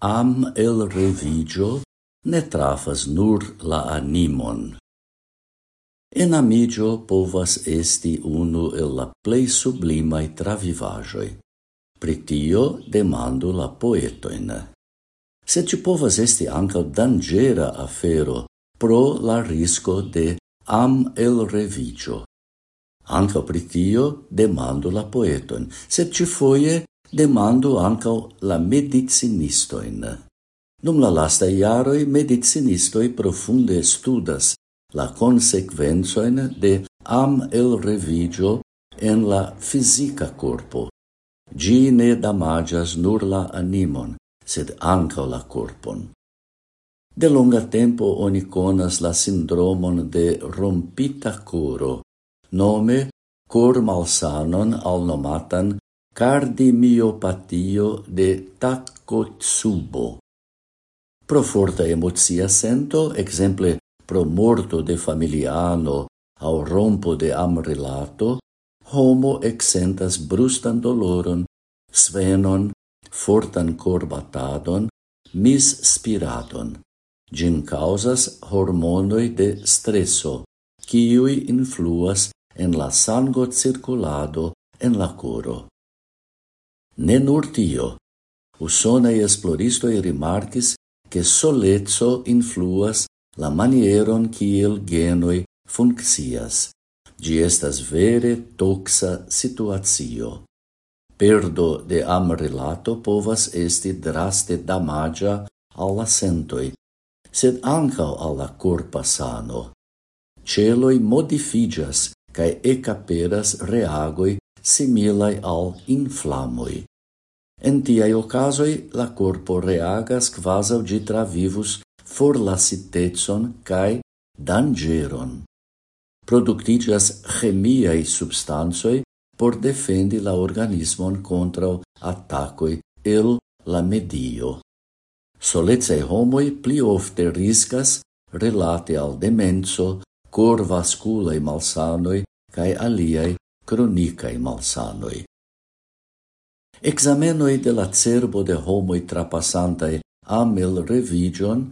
am el revigio ne trafas nur la animon. En amigio povas esti unu el la plei sublimai travivajoi. Pritio demandu la poetoin. Se ci povas esti anca dangera afero pro la risco de am el revigio. Anca pritio demandu la poetoin, se ci foie Demandu ancau la medicinistoin. Num la lasta iaroi medicinistoi profunde studas la consequenzoin de am el revigio en la fisica corpo. Gi ne damagias nur la animon, sed ancau la corpon. De longa tempo oni conas la sindromon de rompita coro, nome cor malsanon al nomatan Cardiomiopatio de Takotsubo. Pro forta emozia sento, exemple pro morto de familiano au rompo de amrelato, homo exentas brustan doloron, svenon, fortan corbatadon, misspiradon. Gin causas hormonoi de stresso, kiui influas en la sango circulado en la coro. Ne nur tio. Usonei esploristoi rimarcis che solezzo influas la manieron kiel genoi funccias. Gi estas vere toxa situatio. Perdo de amrilato povas esti draste damagia al sentoi, sed ancao alla corpa sano. Celoi modifigas cae ecaperas reagoi similai al inflamoi. En tiai ocasoi la corpo reagas kvazaŭ gi travivus forlasitecon cae dangeron. Productigas chemiae substansoi por defendi la organismon contra attacoi el la medio. Solecaj homoi pli ofte riscas relate al demenso, corvasculai malsanoi cae aliai cronicae malsanoi. Examenoi de la cerbo de homoi trapasantai amel revigion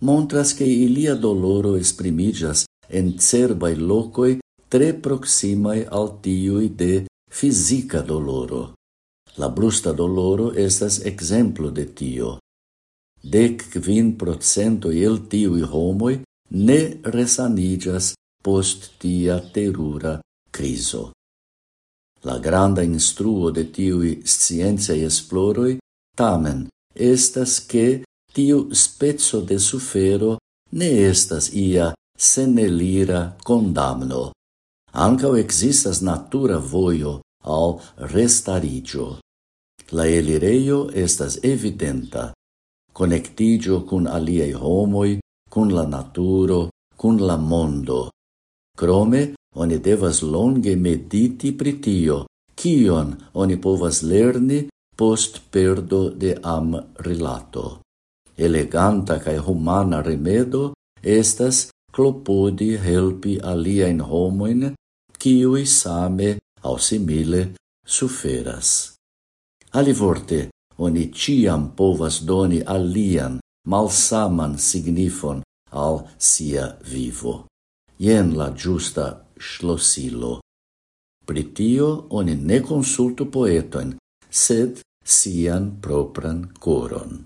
montras che ilia doloro esprimigas en cerbai locoi tre proximai al tiui de fisica doloro. La brusta doloro estas exemplo de tio. Dec quin procento el tiui homoi ne resanigas post tia terura criso. La granda instruo de tiui sciencei esploroi tamen estas che tiu spezzo de sufero ne estas ia senelira condamno. Ancao existas natura voio al restarigio. La elireio estas evidenta. Conectigio cun aliei homoi, cun la naturo, cun la mondo. Crome, Oni devas longe mediti pri tio, kion oni povas lerni post perdo de am rilato. Eleganta kaj humana remedo estas klopodi helpi aliajn homoin kiui same au simile suferas. Alivorte, oni ciam povas doni alian, malsaman signifon al sia vivo. Jen la giusta schlossilo. Pritio oni ne consultu poetojn, sed sian propran coron.